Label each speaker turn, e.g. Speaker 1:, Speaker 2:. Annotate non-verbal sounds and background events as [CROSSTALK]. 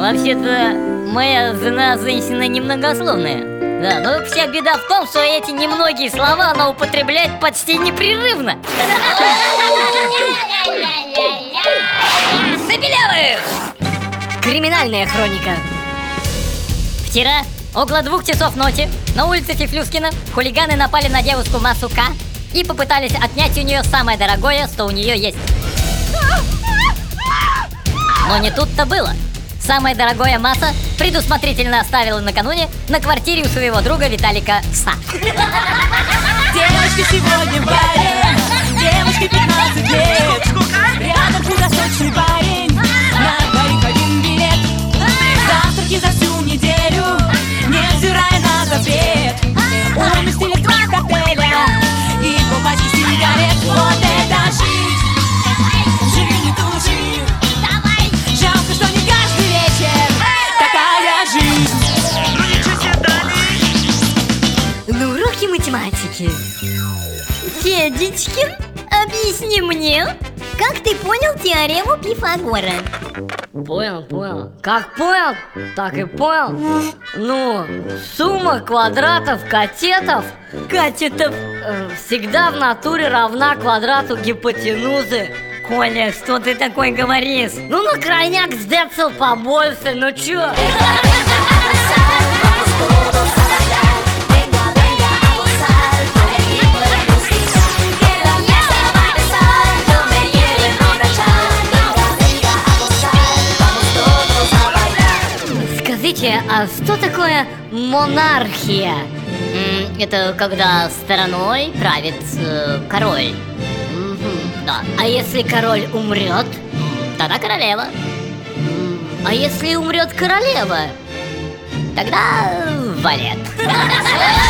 Speaker 1: вообще-то, моя жена женщина немногословная. Да, но вся беда в том, что эти немногие слова она употребляет почти непрерывно.
Speaker 2: Забелявых!
Speaker 1: Криминальная хроника. Вчера, около двух часов ночи, на улице Фифлюскина хулиганы напали на девушку Масука и попытались отнять у нее самое дорогое, что у нее есть. Но не тут-то было. Самое дорогое Маса предусмотрительно оставила накануне на квартире у своего друга Виталика Са.
Speaker 3: Девочки сегодня в баре На
Speaker 1: уроке математики. Федечкин, объясни мне, как ты понял теорему Пифагора? Понял, понял. Как понял, так и понял. Ну, сумма квадратов катетов, катетов, э, всегда в натуре равна квадрату гипотенузы. Коля, что ты такой говоришь? Ну, на крайняк с децл побольше, ну чё? [LAUGHS] Скажите, а что такое монархия? Это когда стороной правит э, король. Мгм, да. А если король умрет, тогда королева. А если умрет королева, тогда валет. [LAUGHS]